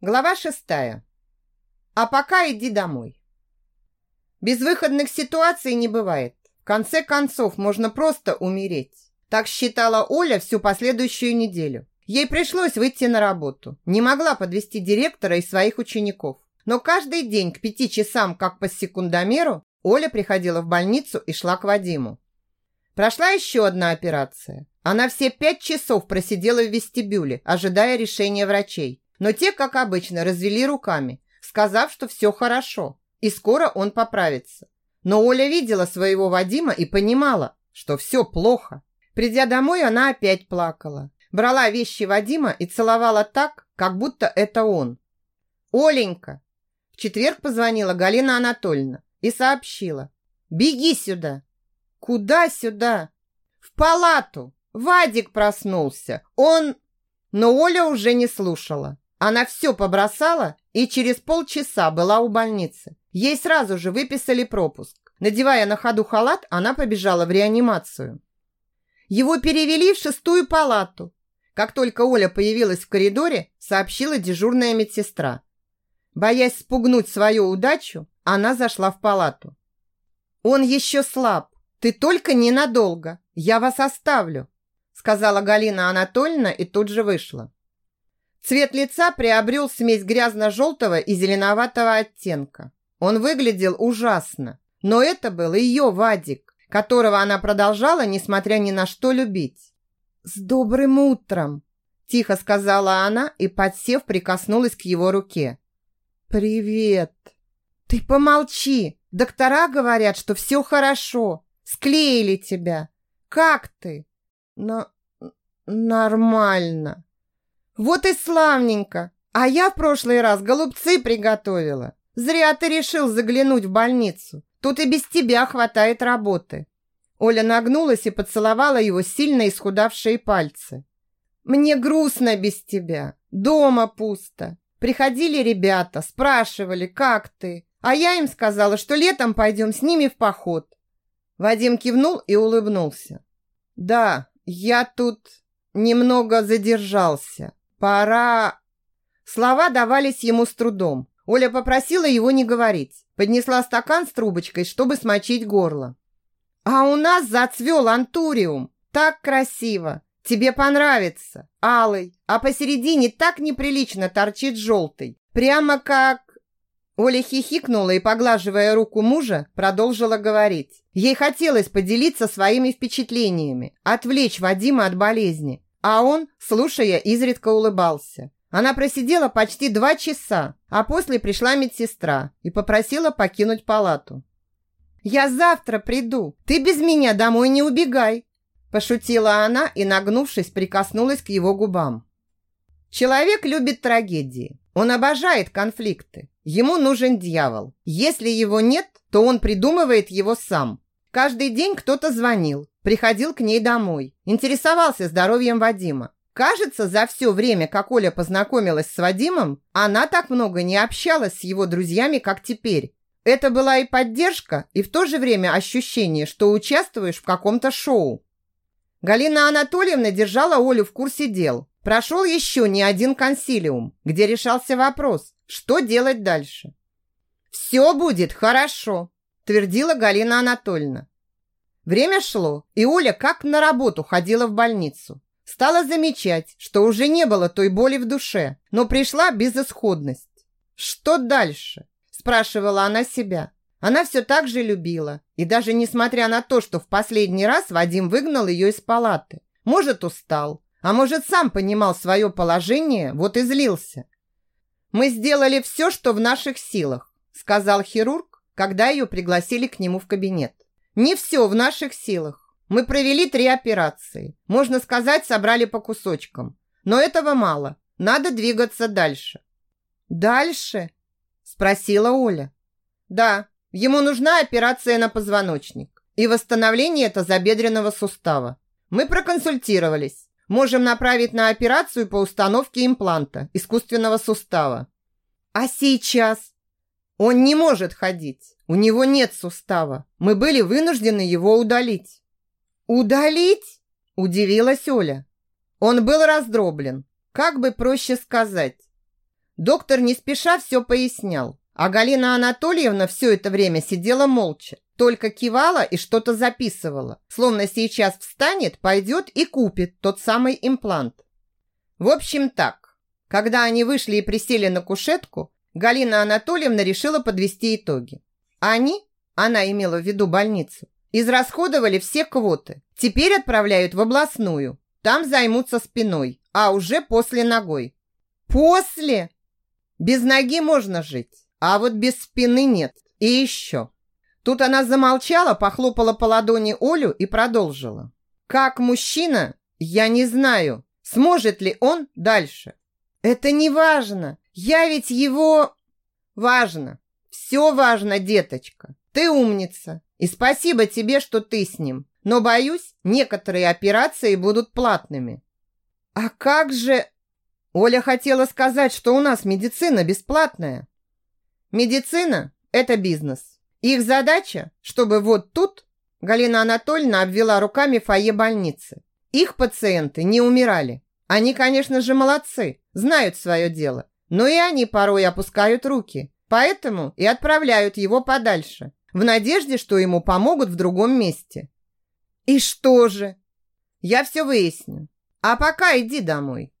Глава шестая. А пока иди домой. Безвыходных ситуаций не бывает. В конце концов, можно просто умереть. Так считала Оля всю последующую неделю. Ей пришлось выйти на работу. Не могла подвести директора и своих учеников. Но каждый день к пяти часам, как по секундомеру, Оля приходила в больницу и шла к Вадиму. Прошла еще одна операция. Она все пять часов просидела в вестибюле, ожидая решения врачей. Но те, как обычно, развели руками, сказав, что все хорошо, и скоро он поправится. Но Оля видела своего Вадима и понимала, что все плохо. Придя домой, она опять плакала. Брала вещи Вадима и целовала так, как будто это он. «Оленька!» В четверг позвонила Галина Анатольевна и сообщила. «Беги сюда!» «Куда сюда?» «В палату! Вадик проснулся! Он...» Но Оля уже не слушала. Она все побросала и через полчаса была у больницы. Ей сразу же выписали пропуск. Надевая на ходу халат, она побежала в реанимацию. Его перевели в шестую палату. Как только Оля появилась в коридоре, сообщила дежурная медсестра. Боясь спугнуть свою удачу, она зашла в палату. «Он еще слаб. Ты только ненадолго. Я вас оставлю», сказала Галина Анатольевна и тут же вышла. Цвет лица приобрел смесь грязно-желтого и зеленоватого оттенка. Он выглядел ужасно, но это был ее Вадик, которого она продолжала, несмотря ни на что, любить. «С добрым утром!» – тихо сказала она и, подсев, прикоснулась к его руке. «Привет!» «Ты помолчи! Доктора говорят, что все хорошо. Склеили тебя. Как ты?» «Но... нормально!» Вот и славненько. А я в прошлый раз голубцы приготовила. Зря ты решил заглянуть в больницу. Тут и без тебя хватает работы. Оля нагнулась и поцеловала его сильно исхудавшие пальцы. Мне грустно без тебя. Дома пусто. Приходили ребята, спрашивали, как ты. А я им сказала, что летом пойдем с ними в поход. Вадим кивнул и улыбнулся. Да, я тут немного задержался. Пора... Слова давались ему с трудом. Оля попросила его не говорить. Поднесла стакан с трубочкой, чтобы смочить горло. А у нас зацвел антуриум. Так красиво. Тебе понравится. Алый. А посередине так неприлично торчит желтый. Прямо как... Оля хихикнула и, поглаживая руку мужа, продолжила говорить. Ей хотелось поделиться своими впечатлениями, отвлечь Вадима от болезни. А он, слушая, изредка улыбался. Она просидела почти два часа, а после пришла медсестра и попросила покинуть палату. «Я завтра приду. Ты без меня домой не убегай!» Пошутила она и, нагнувшись, прикоснулась к его губам. Человек любит трагедии. Он обожает конфликты. Ему нужен дьявол. Если его нет, то он придумывает его сам. Каждый день кто-то звонил, приходил к ней домой, интересовался здоровьем Вадима. Кажется, за все время, как Оля познакомилась с Вадимом, она так много не общалась с его друзьями, как теперь. Это была и поддержка, и в то же время ощущение, что участвуешь в каком-то шоу. Галина Анатольевна держала Олю в курсе дел. Прошел еще не один консилиум, где решался вопрос, что делать дальше. «Все будет хорошо», твердила Галина Анатольевна. Время шло, и Оля как на работу ходила в больницу. Стала замечать, что уже не было той боли в душе, но пришла безысходность. «Что дальше?» – спрашивала она себя. Она все так же любила, и даже несмотря на то, что в последний раз Вадим выгнал ее из палаты. Может, устал, а может, сам понимал свое положение, вот и злился. «Мы сделали все, что в наших силах», – сказал хирург, когда ее пригласили к нему в кабинет. Не все в наших силах. Мы провели три операции. Можно сказать, собрали по кусочкам. Но этого мало. Надо двигаться дальше. Дальше? Спросила Оля. Да, ему нужна операция на позвоночник и восстановление тазобедренного сустава. Мы проконсультировались. Можем направить на операцию по установке импланта искусственного сустава. А сейчас он не может ходить. У него нет сустава. Мы были вынуждены его удалить. Удалить? Удивилась Оля. Он был раздроблен. Как бы проще сказать? Доктор не спеша все пояснял, а Галина Анатольевна все это время сидела молча, только кивала и что-то записывала, словно сейчас встанет, пойдет и купит тот самый имплант. В общем так, когда они вышли и присели на кушетку, Галина Анатольевна решила подвести итоги. Они, она имела в виду больницу, израсходовали все квоты. Теперь отправляют в областную. Там займутся спиной, а уже после ногой. После? Без ноги можно жить, а вот без спины нет. И еще. Тут она замолчала, похлопала по ладони Олю и продолжила. Как мужчина, я не знаю, сможет ли он дальше. Это не важно. Я ведь его... Важно. Все важно, деточка. Ты умница. И спасибо тебе, что ты с ним. Но, боюсь, некоторые операции будут платными. А как же... Оля хотела сказать, что у нас медицина бесплатная. Медицина – это бизнес. Их задача, чтобы вот тут Галина Анатольевна обвела руками фойе больницы. Их пациенты не умирали. Они, конечно же, молодцы, знают свое дело. Но и они порой опускают руки. Поэтому и отправляют его подальше, в надежде, что ему помогут в другом месте. И что же? Я все выясню. А пока иди домой.